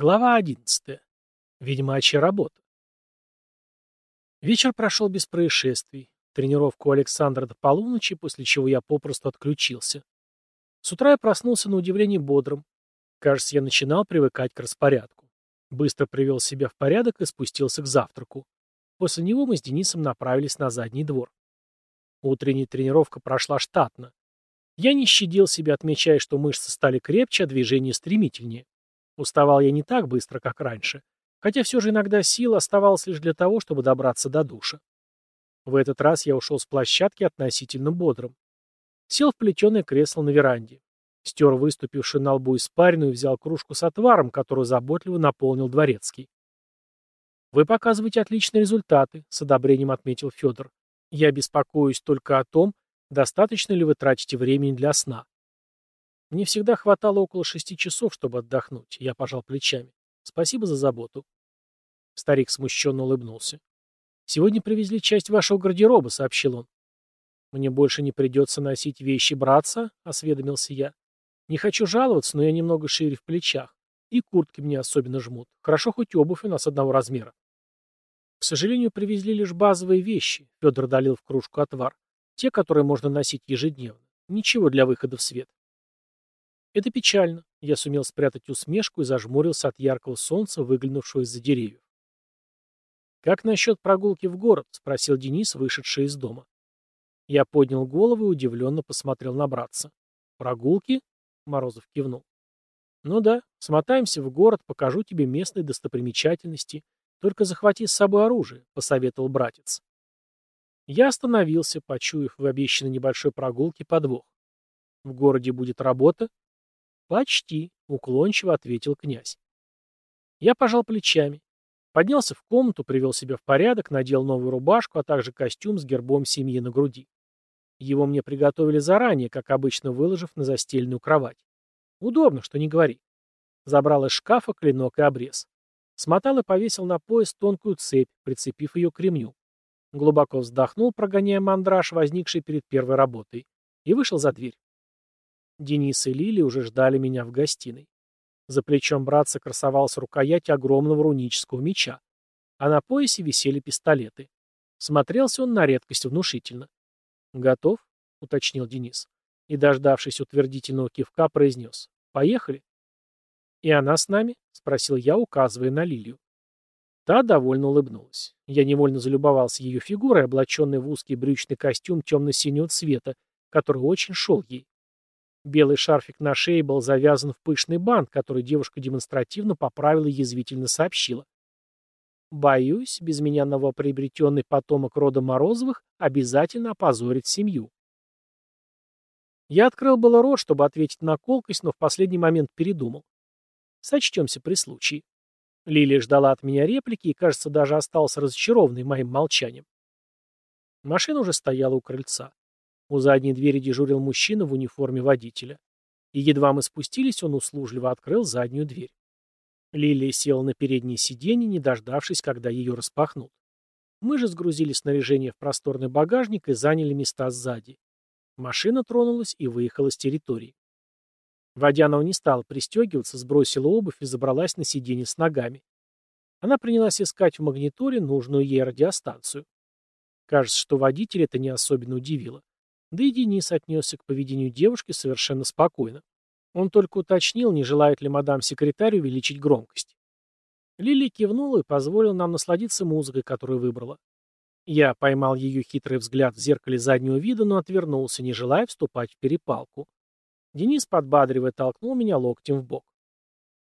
Глава 11. Ведьмачья работа. Вечер прошел без происшествий. Тренировку Александра до полуночи, после чего я попросту отключился. С утра я проснулся на удивление бодрым. Кажется, я начинал привыкать к распорядку. Быстро привел себя в порядок и спустился к завтраку. После него мы с Денисом направились на задний двор. Утренняя тренировка прошла штатно. Я не щадил себя, отмечая, что мышцы стали крепче, а движения стремительнее. Уставал я не так быстро, как раньше, хотя все же иногда сил оставалось лишь для того, чтобы добраться до душа. В этот раз я ушел с площадки относительно бодрым. Сел в плетеное кресло на веранде. Стер выступившую на лбу испарину и взял кружку с отваром, которую заботливо наполнил дворецкий. «Вы показываете отличные результаты», — с одобрением отметил Федор. «Я беспокоюсь только о том, достаточно ли вы тратите времени для сна. Мне всегда хватало около шести часов, чтобы отдохнуть. Я пожал плечами. Спасибо за заботу. Старик смущенно улыбнулся. «Сегодня привезли часть вашего гардероба», — сообщил он. «Мне больше не придется носить вещи братца», — осведомился я. «Не хочу жаловаться, но я немного шире в плечах. И куртки мне особенно жмут. Хорошо, хоть обувь у нас одного размера». К сожалению, привезли лишь базовые вещи, — Федор долил в кружку отвар. Те, которые можно носить ежедневно. Ничего для выхода в свет. Это печально. Я сумел спрятать усмешку и зажмурился от яркого солнца, выглянувшего из-за деревьев. «Как насчет прогулки в город?» — спросил Денис, вышедший из дома. Я поднял голову и удивленно посмотрел на братца. «Прогулки?» — Морозов кивнул. «Ну да, смотаемся в город, покажу тебе местные достопримечательности. Только захвати с собой оружие», — посоветовал братец. Я остановился, почуяв в обещанной небольшой прогулке подвох. «В городе будет работа?» «Почти», — уклончиво ответил князь. Я пожал плечами. Поднялся в комнату, привел себя в порядок, надел новую рубашку, а также костюм с гербом семьи на груди. Его мне приготовили заранее, как обычно выложив на застеленную кровать. Удобно, что не говори. Забрал из шкафа клинок и обрез. Смотал и повесил на пояс тонкую цепь, прицепив ее к ремню. Глубоко вздохнул, прогоняя мандраж, возникший перед первой работой, и вышел за дверь. Денис и Лили уже ждали меня в гостиной. За плечом братца красовалась рукоять огромного рунического меча, а на поясе висели пистолеты. Смотрелся он на редкость внушительно. «Готов?» — уточнил Денис. И, дождавшись утвердительного кивка, произнес. «Поехали?» «И она с нами?» — спросил я, указывая на Лилию. Та довольно улыбнулась. Я невольно залюбовался ее фигурой, облаченной в узкий брючный костюм темно-синего цвета, который очень шел ей. Белый шарфик на шее был завязан в пышный бант, который девушка демонстративно поправила и язвительно сообщила. «Боюсь, без меня новоприобретенный потомок рода Морозовых обязательно опозорит семью». Я открыл было рот, чтобы ответить на колкость, но в последний момент передумал. Сочтемся при случае. Лилия ждала от меня реплики и, кажется, даже осталась разочарованной моим молчанием. Машина уже стояла у крыльца. У задней двери дежурил мужчина в униформе водителя. И едва мы спустились, он услужливо открыл заднюю дверь. Лилия села на переднее сиденье, не дождавшись, когда ее распахнут. Мы же сгрузили снаряжение в просторный багажник и заняли места сзади. Машина тронулась и выехала с территории. Водянова не стала пристегиваться, сбросила обувь и забралась на сиденье с ногами. Она принялась искать в магнитуре нужную ей радиостанцию. Кажется, что водитель это не особенно удивило. Да и Денис отнесся к поведению девушки совершенно спокойно. Он только уточнил, не желает ли мадам-секретарь увеличить громкость. Лили кивнула и позволила нам насладиться музыкой, которую выбрала. Я поймал ее хитрый взгляд в зеркале заднего вида, но отвернулся, не желая вступать в перепалку. Денис, подбадривая, толкнул меня локтем в бок.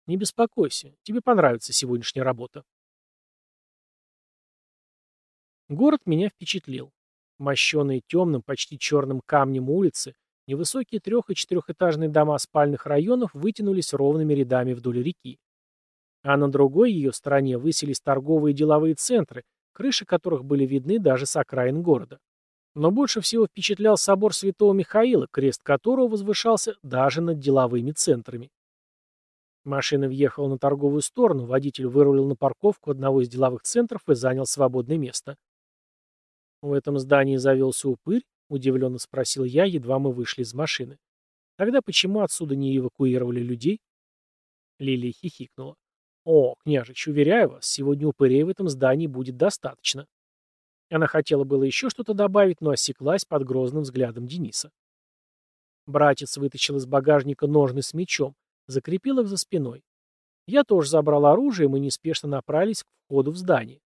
«Не беспокойся, тебе понравится сегодняшняя работа». Город меня впечатлил. Мощенные темным, почти черным камнем улицы, невысокие трех- и четырехэтажные дома спальных районов вытянулись ровными рядами вдоль реки. А на другой ее стороне высились торговые и деловые центры, крыши которых были видны даже с окраин города. Но больше всего впечатлял собор святого Михаила, крест которого возвышался даже над деловыми центрами. Машина въехала на торговую сторону, водитель вырулил на парковку одного из деловых центров и занял свободное место. «В этом здании завелся упырь?» — удивленно спросил я, едва мы вышли из машины. «Тогда почему отсюда не эвакуировали людей?» Лилия хихикнула. О, княжич, уверяю вас, сегодня упырей в этом здании будет достаточно. Она хотела было еще что-то добавить, но осеклась под грозным взглядом Дениса. Братец вытащил из багажника ножны с мечом, закрепил их за спиной. Я тоже забрал оружие, и мы неспешно направились к входу в здание.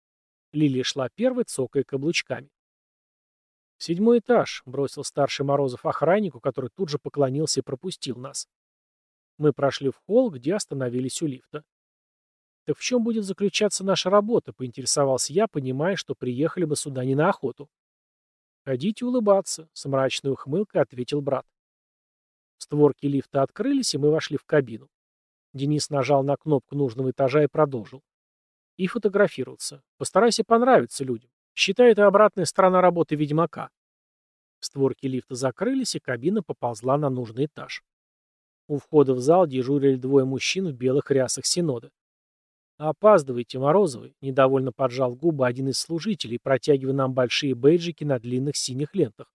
Лилия шла первой, цокая каблучками. «Седьмой этаж», — бросил старший Морозов охраннику, который тут же поклонился и пропустил нас. Мы прошли в холл, где остановились у лифта. «Так в чем будет заключаться наша работа?» — поинтересовался я, понимая, что приехали бы сюда не на охоту. «Ходите улыбаться», — с мрачной ухмылкой ответил брат. Створки лифта открылись, и мы вошли в кабину. Денис нажал на кнопку нужного этажа и продолжил. «И фотографироваться. Постарайся понравиться людям. Считай, это обратная сторона работы ведьмака». Створки лифта закрылись, и кабина поползла на нужный этаж. У входа в зал дежурили двое мужчин в белых рясах Синода. «Опаздывайте, Морозовый», — недовольно поджал губы один из служителей, протягивая нам большие бейджики на длинных синих лентах.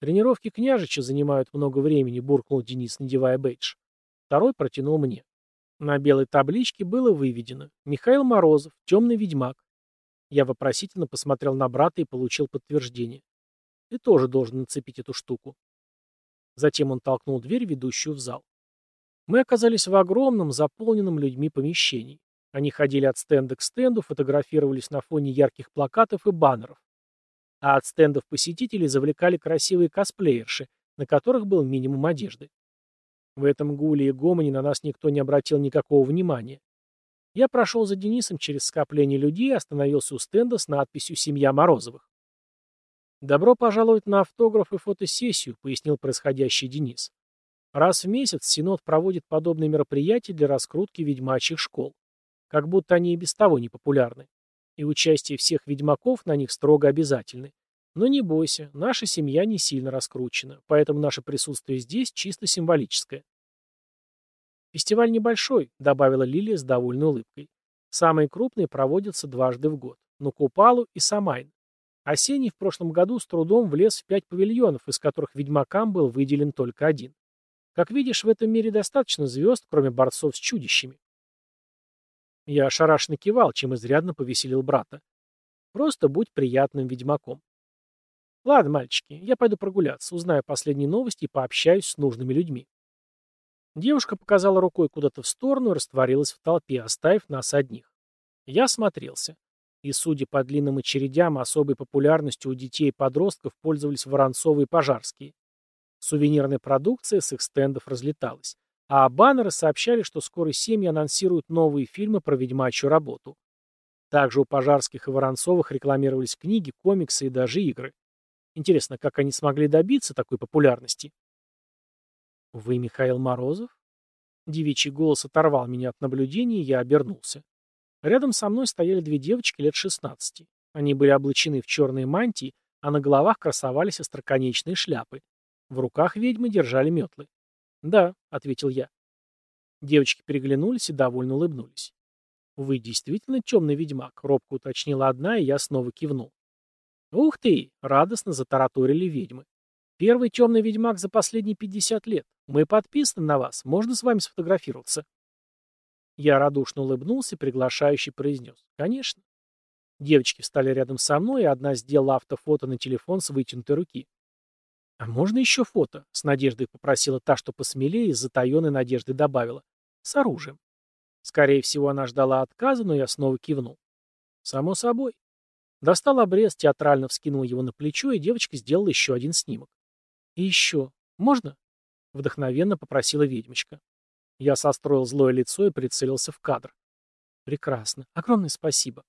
«Тренировки княжича занимают много времени», — буркнул Денис, надевая бейдж. Второй протянул мне. На белой табличке было выведено «Михаил Морозов, темный ведьмак». Я вопросительно посмотрел на брата и получил подтверждение. «Ты тоже должен нацепить эту штуку». Затем он толкнул дверь, ведущую в зал. Мы оказались в огромном, заполненном людьми помещении. Они ходили от стенда к стенду, фотографировались на фоне ярких плакатов и баннеров. А от стендов посетителей завлекали красивые косплеерши, на которых был минимум одежды. В этом гуле и гомоне на нас никто не обратил никакого внимания. Я прошел за Денисом через скопление людей и остановился у стенда с надписью «Семья Морозовых». «Добро пожаловать на автограф и фотосессию», — пояснил происходящий Денис. Раз в месяц Синод проводит подобные мероприятия для раскрутки ведьмачьих школ. Как будто они и без того не популярны. И участие всех ведьмаков на них строго обязательны. Но не бойся, наша семья не сильно раскручена, поэтому наше присутствие здесь чисто символическое. «Фестиваль небольшой», — добавила Лилия с довольной улыбкой. «Самые крупные проводятся дважды в год. Нукупалу и Самайн. Осенний в прошлом году с трудом влез в пять павильонов, из которых ведьмакам был выделен только один. Как видишь, в этом мире достаточно звезд, кроме борцов с чудищами. Я ошарашенно кивал, чем изрядно повеселил брата. Просто будь приятным ведьмаком. Ладно, мальчики, я пойду прогуляться, узнаю последние новости и пообщаюсь с нужными людьми. Девушка показала рукой куда-то в сторону и растворилась в толпе, оставив нас одних. Я смотрелся. И, судя по длинным очередям, особой популярностью у детей и подростков пользовались Воронцовы и Пожарские. Сувенирная продукция с их стендов разлеталась. А баннеры сообщали, что скоро семьи анонсируют новые фильмы про ведьмачью работу. Также у Пожарских и Воронцовых рекламировались книги, комиксы и даже игры. Интересно, как они смогли добиться такой популярности? «Вы Михаил Морозов?» Девичий голос оторвал меня от наблюдения, и я обернулся. Рядом со мной стояли две девочки лет 16. Они были облачены в черные мантии, а на головах красовались остроконечные шляпы. В руках ведьмы держали метлы. «Да», — ответил я. Девочки переглянулись и довольно улыбнулись. «Вы действительно темный ведьмак?» — робко уточнила одна, и я снова кивнул. «Ух ты!» — радостно затараторили ведьмы. «Первый темный ведьмак за последние пятьдесят лет. Мы подписаны на вас. Можно с вами сфотографироваться?» Я радушно улыбнулся и приглашающий произнес. «Конечно». Девочки встали рядом со мной, и одна сделала автофото на телефон с вытянутой руки. «А можно еще фото?» — с надеждой попросила та, что посмелее, и с затаенной надеждой добавила. «С оружием». Скорее всего, она ждала отказа, но я снова кивнул. «Само собой». Достал обрез, театрально вскинул его на плечо, и девочка сделала еще один снимок. «И еще. Можно?» — вдохновенно попросила ведьмочка. Я состроил злое лицо и прицелился в кадр. «Прекрасно. Огромное спасибо».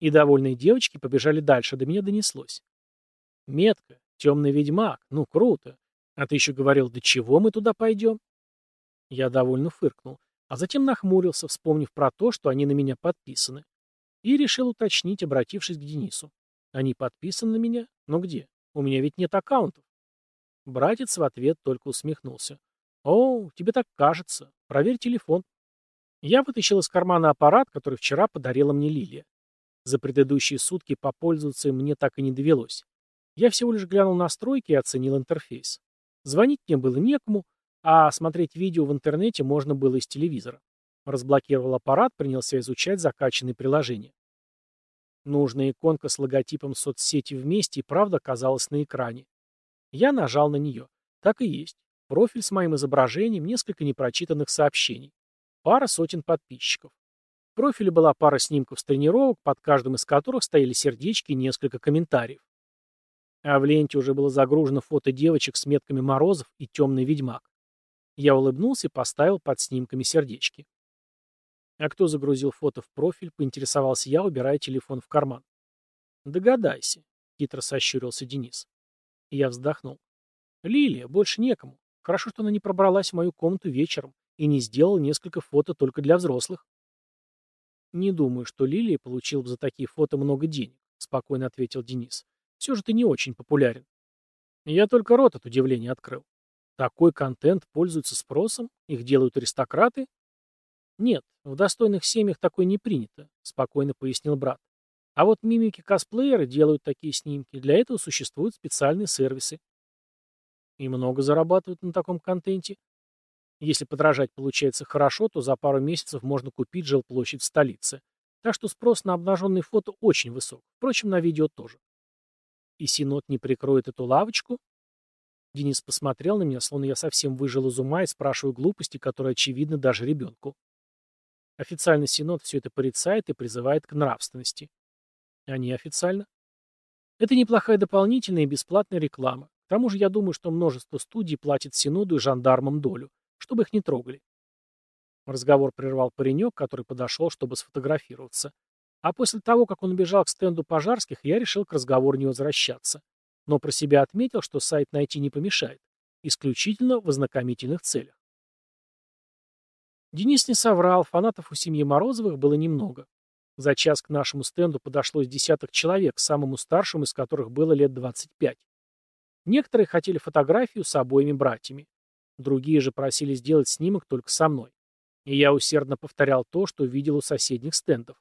И довольные девочки побежали дальше, до меня донеслось. Метка, Темный ведьмак. Ну, круто. А ты еще говорил, до чего мы туда пойдем? Я довольно фыркнул, а затем нахмурился, вспомнив про то, что они на меня подписаны. И решил уточнить, обратившись к Денису. Они подписаны на меня? Но где? У меня ведь нет аккаунтов. Братец в ответ только усмехнулся. «О, тебе так кажется. Проверь телефон». Я вытащил из кармана аппарат, который вчера подарила мне Лилия. За предыдущие сутки попользоваться мне так и не довелось. Я всего лишь глянул настройки и оценил интерфейс. Звонить мне было некому, а смотреть видео в интернете можно было из телевизора. Разблокировал аппарат, принялся изучать закачанные приложения. Нужная иконка с логотипом соцсети вместе и правда оказалась на экране. Я нажал на нее. Так и есть. Профиль с моим изображением, несколько непрочитанных сообщений. Пара сотен подписчиков. В профиле была пара снимков с тренировок, под каждым из которых стояли сердечки и несколько комментариев. А в ленте уже было загружено фото девочек с метками Морозов и Темный Ведьмак. Я улыбнулся и поставил под снимками сердечки. А кто загрузил фото в профиль, поинтересовался я, убирая телефон в карман. Догадайся, хитро сощурился Денис. Я вздохнул. Лилия, больше некому. Хорошо, что она не пробралась в мою комнату вечером и не сделала несколько фото только для взрослых. Не думаю, что Лилия получила бы за такие фото много денег, спокойно ответил Денис. Все же ты не очень популярен. Я только рот от удивления открыл. Такой контент пользуется спросом? Их делают аристократы? Нет, в достойных семьях такое не принято, спокойно пояснил брат. А вот мимики-косплееры делают такие снимки. Для этого существуют специальные сервисы. И много зарабатывают на таком контенте. Если подражать получается хорошо, то за пару месяцев можно купить жилплощадь в столице. Так что спрос на обнаженные фото очень высок. Впрочем, на видео тоже. И Синод не прикроет эту лавочку? Денис посмотрел на меня, словно я совсем выжил из ума и спрашиваю глупости, которые очевидны даже ребенку. Официальный Синод все это порицает и призывает к нравственности. А неофициально? Это неплохая дополнительная и бесплатная реклама. К тому же я думаю, что множество студий платит Синоду и жандармам долю, чтобы их не трогали. Разговор прервал паренек, который подошел, чтобы сфотографироваться. А после того, как он убежал к стенду пожарских, я решил к разговору не возвращаться. Но про себя отметил, что сайт найти не помешает. Исключительно в ознакомительных целях. Денис не соврал, фанатов у семьи Морозовых было немного. За час к нашему стенду подошло с десяток человек, самому старшему из которых было лет 25. Некоторые хотели фотографию с обоими братьями. Другие же просили сделать снимок только со мной. И я усердно повторял то, что видел у соседних стендов.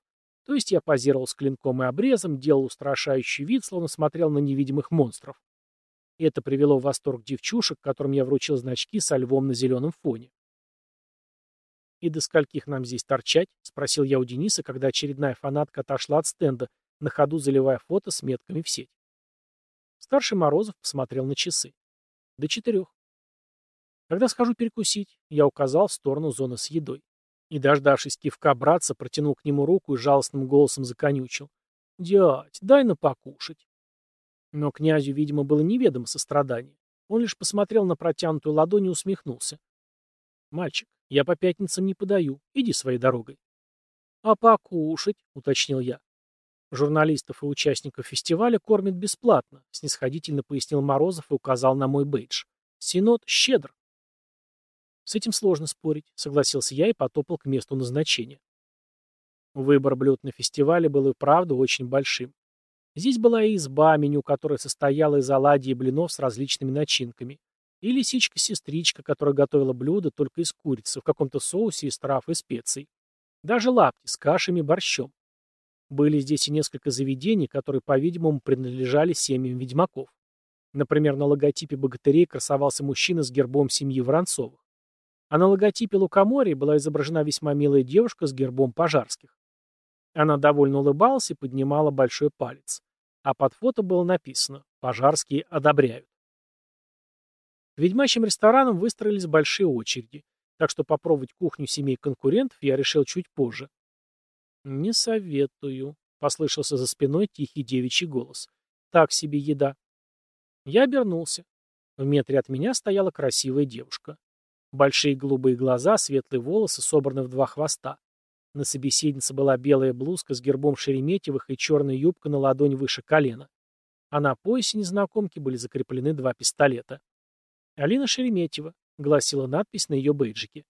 То есть я позировал с клинком и обрезом, делал устрашающий вид, словно смотрел на невидимых монстров. И это привело в восторг девчушек, которым я вручил значки со львом на зеленом фоне. «И до скольких нам здесь торчать?» — спросил я у Дениса, когда очередная фанатка отошла от стенда, на ходу заливая фото с метками в сеть. Старший Морозов посмотрел на часы. «До четырех». «Когда схожу перекусить?» — я указал в сторону зоны с едой и, дождавшись кивка братца, протянул к нему руку и жалостным голосом законючил. «Дядь, дай на покушать». Но князю, видимо, было неведомо сострадание. Он лишь посмотрел на протянутую ладонь и усмехнулся. «Мальчик, я по пятницам не подаю. Иди своей дорогой». «А покушать?» — уточнил я. «Журналистов и участников фестиваля кормят бесплатно», — снисходительно пояснил Морозов и указал на мой бейдж. «Синод щедр». С этим сложно спорить, согласился я и потопал к месту назначения. Выбор блюд на фестивале был и правда очень большим. Здесь была и изба, меню которой состояла из оладий и блинов с различными начинками, и лисичка-сестричка, которая готовила блюда только из курицы, в каком-то соусе из трав и специй. Даже лапти с кашами и борщом. Были здесь и несколько заведений, которые, по-видимому, принадлежали семьям ведьмаков. Например, на логотипе богатырей красовался мужчина с гербом семьи Воронцовых а на логотипе лукоморья была изображена весьма милая девушка с гербом пожарских. Она довольно улыбалась и поднимала большой палец. А под фото было написано «Пожарские одобряют». К ведьмачьим ресторанам выстроились большие очереди, так что попробовать кухню семей конкурентов я решил чуть позже. «Не советую», — послышался за спиной тихий девичий голос. «Так себе еда». Я обернулся. В метре от меня стояла красивая девушка. Большие голубые глаза, светлые волосы, собраны в два хвоста. На собеседнице была белая блузка с гербом Шереметьевых и черная юбка на ладонь выше колена. А на поясе незнакомки были закреплены два пистолета. «Алина Шереметьева», — гласила надпись на ее бейджике.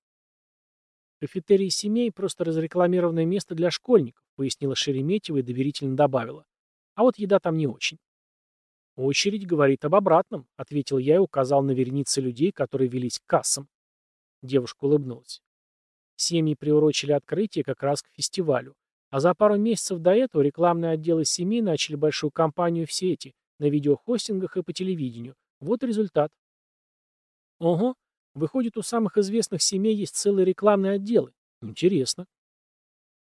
«Кафетерий семей — просто разрекламированное место для школьников», — пояснила Шереметьева и доверительно добавила. «А вот еда там не очень». «Очередь говорит об обратном», — ответил я и указал на вереницы людей, которые велись к кассам. Девушка улыбнулась. Семьи приурочили открытие как раз к фестивалю. А за пару месяцев до этого рекламные отделы семей начали большую кампанию в сети, на видеохостингах и по телевидению. Вот результат. Ого, выходит, у самых известных семей есть целые рекламные отделы, Интересно.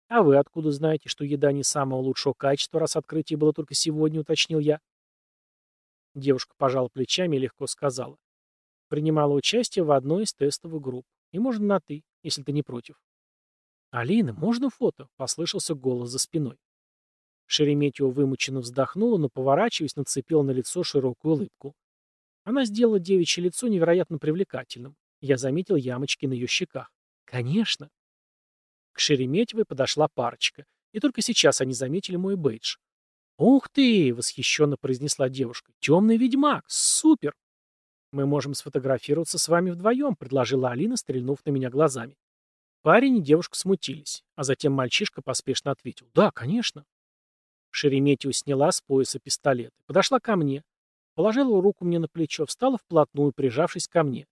А вы откуда знаете, что еда не самого лучшего качества, раз открытие было только сегодня, уточнил я? Девушка пожала плечами и легко сказала. Принимала участие в одной из тестовых групп. И можно на «ты», если ты не против. «Алина, можно фото?» — послышался голос за спиной. Шереметьева вымученно вздохнула, но, поворачиваясь, нацепила на лицо широкую улыбку. Она сделала девичье лицо невероятно привлекательным. Я заметил ямочки на ее щеках. «Конечно!» К Шереметьевой подошла парочка. И только сейчас они заметили мой бейдж. «Ух ты!» — восхищенно произнесла девушка. «Темный ведьмак! Супер!» «Мы можем сфотографироваться с вами вдвоем», — предложила Алина, стрельнув на меня глазами. Парень и девушка смутились, а затем мальчишка поспешно ответил. «Да, конечно». Шереметьева сняла с пояса пистолет, подошла ко мне, положила руку мне на плечо, встала вплотную, прижавшись ко мне.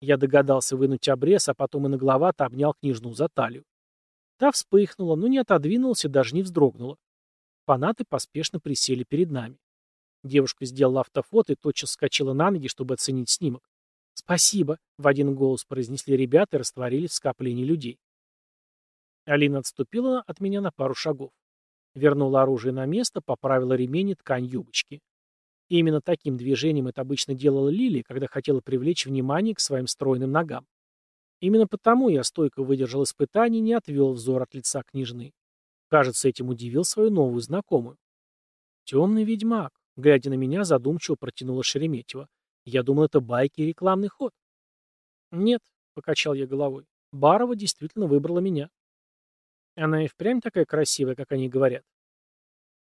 Я догадался вынуть обрез, а потом и нагловато обнял княжну за талию. Та вспыхнула, но не отодвинулась и даже не вздрогнула. Фанаты поспешно присели перед нами. Девушка сделала автофото и тотчас вскочила на ноги, чтобы оценить снимок. «Спасибо», — в один голос произнесли ребята и растворились в скоплении людей. Алина отступила от меня на пару шагов. Вернула оружие на место, поправила ремень и ткань юбочки. И именно таким движением это обычно делала Лили, когда хотела привлечь внимание к своим стройным ногам. Именно потому я стойко выдержал испытание и не отвел взор от лица княжны. Кажется, этим удивил свою новую знакомую. «Темный ведьмак», — глядя на меня, задумчиво протянула Шереметьева. «Я думал, это байки и рекламный ход». «Нет», — покачал я головой, — «Барова действительно выбрала меня». «Она и впрямь такая красивая, как они говорят».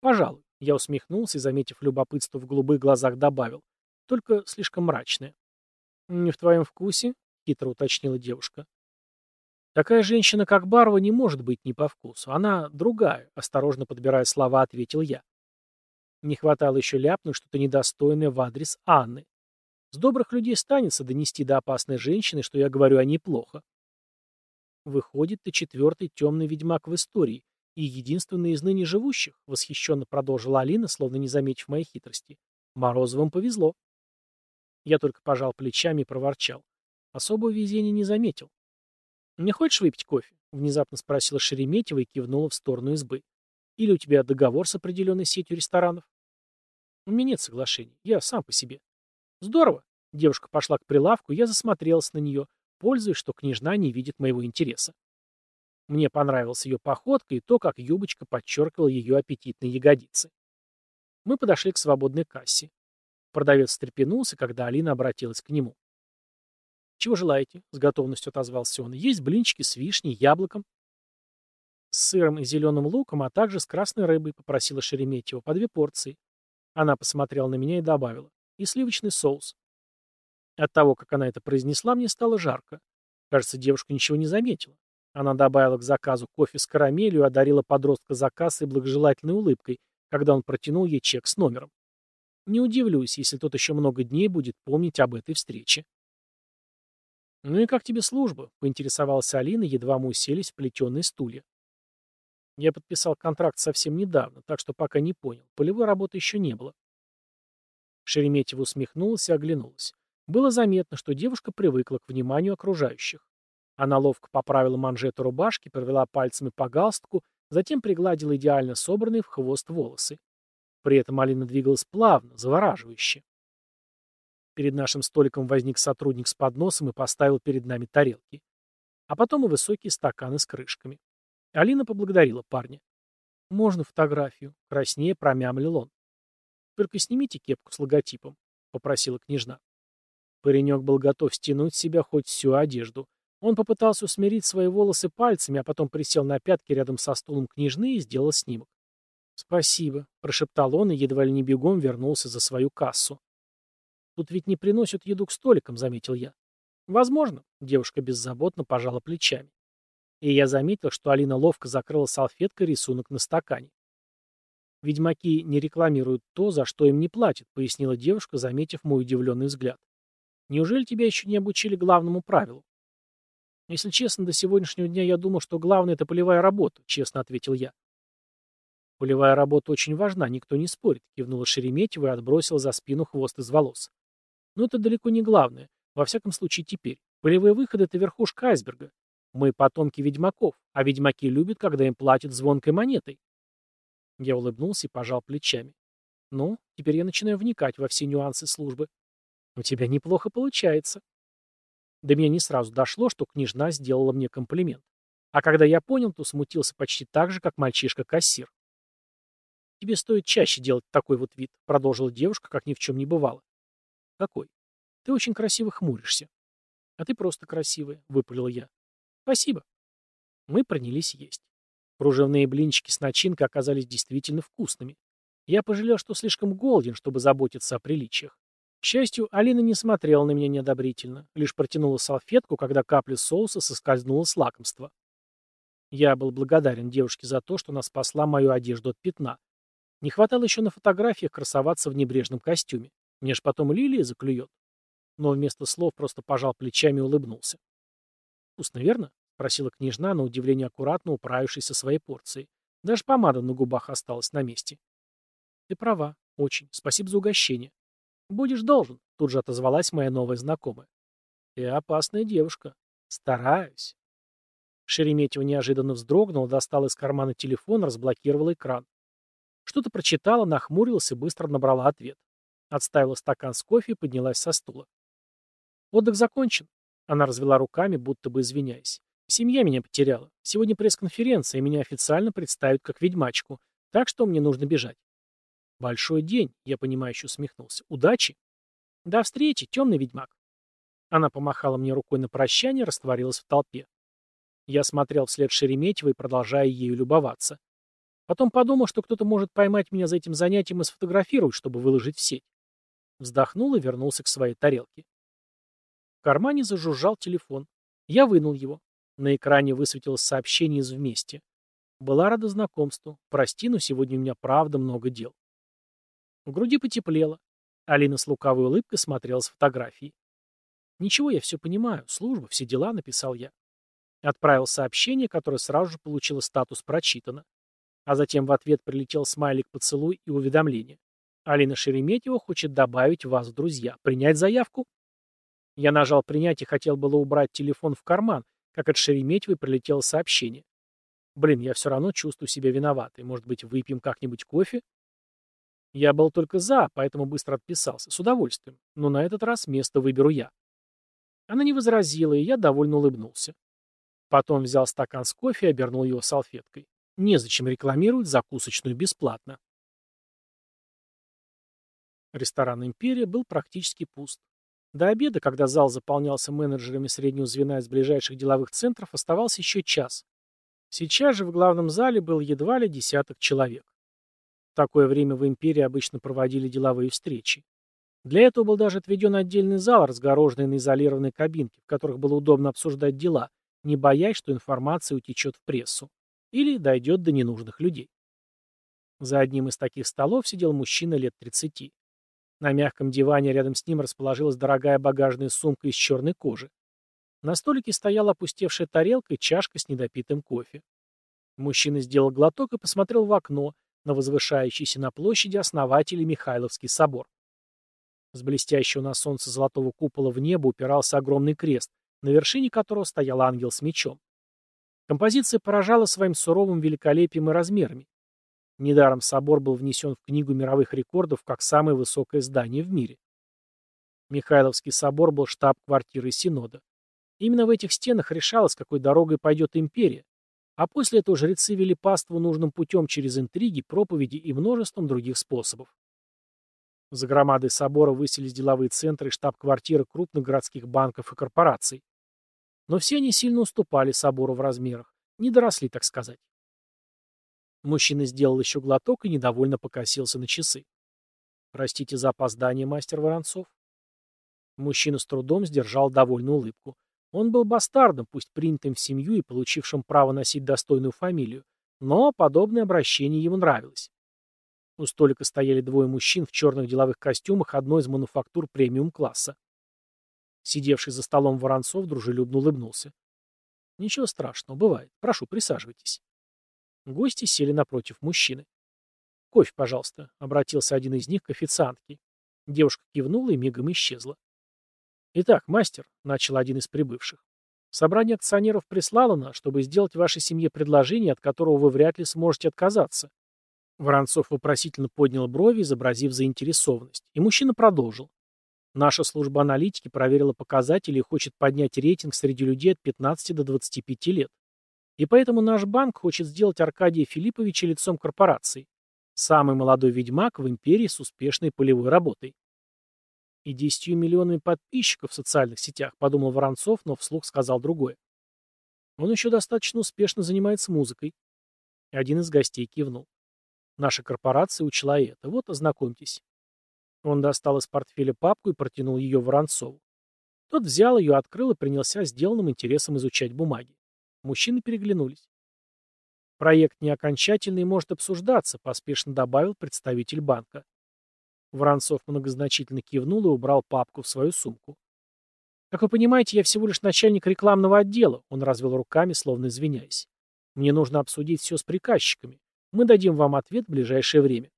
«Пожалуй», — я усмехнулся и, заметив любопытство в голубых глазах, добавил. «Только слишком мрачная». «Не в твоем вкусе?» — хитро уточнила девушка. «Такая женщина, как Барва, не может быть не по вкусу. Она другая», — осторожно подбирая слова, ответил я. Не хватало еще ляпнуть что-то недостойное в адрес Анны. С добрых людей станется донести до опасной женщины, что я говорю о ней плохо. Выходит, ты четвертый темный ведьмак в истории и единственный из ныне живущих, восхищенно продолжила Алина, словно не заметив моей хитрости. Морозовым повезло. Я только пожал плечами и проворчал. Особого везения не заметил. «Не хочешь выпить кофе?» — внезапно спросила Шереметьева и кивнула в сторону избы. «Или у тебя договор с определенной сетью ресторанов?» «У меня нет соглашений. Я сам по себе». «Здорово!» — девушка пошла к прилавку, я засмотрелся на нее, пользуясь, что княжна не видит моего интереса. Мне понравилась ее походка и то, как юбочка подчеркивала ее аппетитные ягодицы. Мы подошли к свободной кассе. Продавец встрепенулся, когда Алина обратилась к нему. «Чего желаете?» — с готовностью отозвался он. «Есть блинчики с вишней, яблоком». «С сыром и зеленым луком, а также с красной рыбой», — попросила Шереметьева, по две порции. Она посмотрела на меня и добавила. «И сливочный соус». От того, как она это произнесла, мне стало жарко. Кажется, девушка ничего не заметила. Она добавила к заказу кофе с карамелью и одарила подростка за кассой благожелательной улыбкой, когда он протянул ей чек с номером. Не удивлюсь, если тот еще много дней будет помнить об этой встрече. «Ну и как тебе служба?» — поинтересовалась Алина, едва мы уселись в плетеные стулья. Я подписал контракт совсем недавно, так что пока не понял. Полевой работы еще не было. Шереметьева усмехнулась и оглянулась. Было заметно, что девушка привыкла к вниманию окружающих. Она ловко поправила манжету рубашки, провела пальцами по галстуку, затем пригладила идеально собранные в хвост волосы. При этом Алина двигалась плавно, завораживающе. Перед нашим столиком возник сотрудник с подносом и поставил перед нами тарелки. А потом и высокие стаканы с крышками. Алина поблагодарила парня. «Можно фотографию?» — краснее промямлил он. «Только снимите кепку с логотипом», — попросила княжна. Паренек был готов стянуть с себя хоть всю одежду. Он попытался усмирить свои волосы пальцами, а потом присел на пятки рядом со стулом княжны и сделал снимок. «Спасибо», — прошептал он и едва ли не бегом вернулся за свою кассу. Тут ведь не приносят еду к столикам, заметил я. Возможно, девушка беззаботно пожала плечами. И я заметил, что Алина ловко закрыла салфеткой рисунок на стакане. «Ведьмаки не рекламируют то, за что им не платят», — пояснила девушка, заметив мой удивленный взгляд. «Неужели тебя еще не обучили главному правилу?» «Если честно, до сегодняшнего дня я думал, что главное — это полевая работа», — честно ответил я. «Полевая работа очень важна, никто не спорит», — кивнула Шереметьева и отбросила за спину хвост из волос. Но это далеко не главное. Во всяком случае, теперь. Полевые выходы — это верхушка айсберга. Мы потомки ведьмаков, а ведьмаки любят, когда им платят звонкой монетой. Я улыбнулся и пожал плечами. Ну, теперь я начинаю вникать во все нюансы службы. У тебя неплохо получается. До меня не сразу дошло, что княжна сделала мне комплимент. А когда я понял, то смутился почти так же, как мальчишка-кассир. «Тебе стоит чаще делать такой вот вид», — продолжила девушка, как ни в чем не бывало. «Какой? Ты очень красиво хмуришься». «А ты просто красивая», — выпалил я. «Спасибо». Мы принялись есть. Кружевные блинчики с начинкой оказались действительно вкусными. Я пожалел, что слишком голоден, чтобы заботиться о приличиях. К счастью, Алина не смотрела на меня неодобрительно, лишь протянула салфетку, когда капля соуса соскользнула с лакомства. Я был благодарен девушке за то, что она спасла мою одежду от пятна. Не хватало еще на фотографиях красоваться в небрежном костюме. Мне ж потом лилия заклюет. Но вместо слов просто пожал плечами и улыбнулся. «Вкусно, верно?» — спросила княжна, на удивление аккуратно управившись со своей порцией. Даже помада на губах осталась на месте. «Ты права. Очень. Спасибо за угощение». «Будешь должен», — тут же отозвалась моя новая знакомая. «Ты опасная девушка. Стараюсь». Шереметьева неожиданно вздрогнула, достала из кармана телефон, разблокировала экран. Что-то прочитала, нахмурилась и быстро набрала ответ. Отставила стакан с кофе и поднялась со стула. Отдых закончен. Она развела руками, будто бы извиняясь. Семья меня потеряла. Сегодня пресс-конференция, и меня официально представят как ведьмачку. Так что мне нужно бежать. Большой день, я понимающе усмехнулся. Удачи. До встречи, темный ведьмак. Она помахала мне рукой на прощание, растворилась в толпе. Я смотрел вслед Шереметьевой, продолжая ею любоваться. Потом подумал, что кто-то может поймать меня за этим занятием и сфотографировать, чтобы выложить в сеть. Вздохнул и вернулся к своей тарелке. В кармане зажужжал телефон. Я вынул его. На экране высветилось сообщение из «Вместе». Была рада знакомству. Прости, но сегодня у меня правда много дел. В груди потеплело. Алина с лукавой улыбкой смотрела с фотографией. «Ничего, я все понимаю. Служба, все дела», — написал я. Отправил сообщение, которое сразу же получило статус «прочитано». А затем в ответ прилетел смайлик «поцелуй» и уведомление. Алина Шереметьева хочет добавить вас в друзья. Принять заявку? Я нажал «принять» и хотел было убрать телефон в карман, как от Шереметьевой прилетело сообщение. Блин, я все равно чувствую себя виноватой. Может быть, выпьем как-нибудь кофе? Я был только за, поэтому быстро отписался. С удовольствием. Но на этот раз место выберу я. Она не возразила, и я довольно улыбнулся. Потом взял стакан с кофе и обернул его салфеткой. Незачем рекламировать закусочную бесплатно. Ресторан «Империя» был практически пуст. До обеда, когда зал заполнялся менеджерами среднего звена из ближайших деловых центров, оставался еще час. Сейчас же в главном зале был едва ли десяток человек. Такое время в империи обычно проводили деловые встречи. Для этого был даже отведен отдельный зал, разгороженный на изолированной кабинке, в которых было удобно обсуждать дела, не боясь, что информация утечет в прессу или дойдет до ненужных людей. За одним из таких столов сидел мужчина лет 30. На мягком диване рядом с ним расположилась дорогая багажная сумка из черной кожи. На столике стояла опустевшая тарелка и чашка с недопитым кофе. Мужчина сделал глоток и посмотрел в окно, на возвышающийся на площади основателей Михайловский собор. С блестящего на солнце золотого купола в небо упирался огромный крест, на вершине которого стоял ангел с мечом. Композиция поражала своим суровым великолепием и размерами. Недаром собор был внесен в Книгу мировых рекордов как самое высокое здание в мире. Михайловский собор был штаб-квартирой Синода. Именно в этих стенах решалось, какой дорогой пойдет империя, а после этого жрецы вели паству нужным путем через интриги, проповеди и множеством других способов. За громадой собора высились деловые центры и штаб-квартиры крупных городских банков и корпораций. Но все они сильно уступали собору в размерах, не доросли, так сказать. Мужчина сделал еще глоток и недовольно покосился на часы. «Простите за опоздание, мастер Воронцов». Мужчина с трудом сдержал довольную улыбку. Он был бастардом, пусть принятым в семью и получившим право носить достойную фамилию, но подобное обращение ему нравилось. У столика стояли двое мужчин в черных деловых костюмах одной из мануфактур премиум-класса. Сидевший за столом Воронцов дружелюбно улыбнулся. «Ничего страшного, бывает. Прошу, присаживайтесь». Гости сели напротив мужчины. «Кофе, пожалуйста», — обратился один из них к официантке. Девушка кивнула и мигом исчезла. «Итак, мастер», — начал один из прибывших. Собрание акционеров прислало нас, чтобы сделать вашей семье предложение, от которого вы вряд ли сможете отказаться. Воронцов вопросительно поднял брови, изобразив заинтересованность, и мужчина продолжил. Наша служба аналитики проверила показатели и хочет поднять рейтинг среди людей от 15 до 25 лет. И поэтому наш банк хочет сделать Аркадия Филипповича лицом корпорации. Самый молодой ведьмак в империи с успешной полевой работой. И десятью миллионами подписчиков в социальных сетях, подумал Воронцов, но вслух сказал другое. Он еще достаточно успешно занимается музыкой. Один из гостей кивнул. Наша корпорация учла это. Вот, ознакомьтесь. Он достал из портфеля папку и протянул ее Воронцову. Тот взял ее, открыл и принялся сделанным интересом изучать бумаги. Мужчины переглянулись. Проект не окончательный может обсуждаться, поспешно добавил представитель банка. Воронцов многозначительно кивнул и убрал папку в свою сумку. «Как вы понимаете, я всего лишь начальник рекламного отдела», он развел руками, словно извиняясь. «Мне нужно обсудить все с приказчиками. Мы дадим вам ответ в ближайшее время».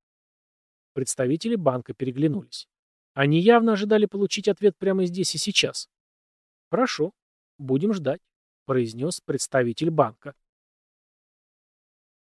Представители банка переглянулись. Они явно ожидали получить ответ прямо здесь и сейчас. «Хорошо, будем ждать», — произнес представитель банка.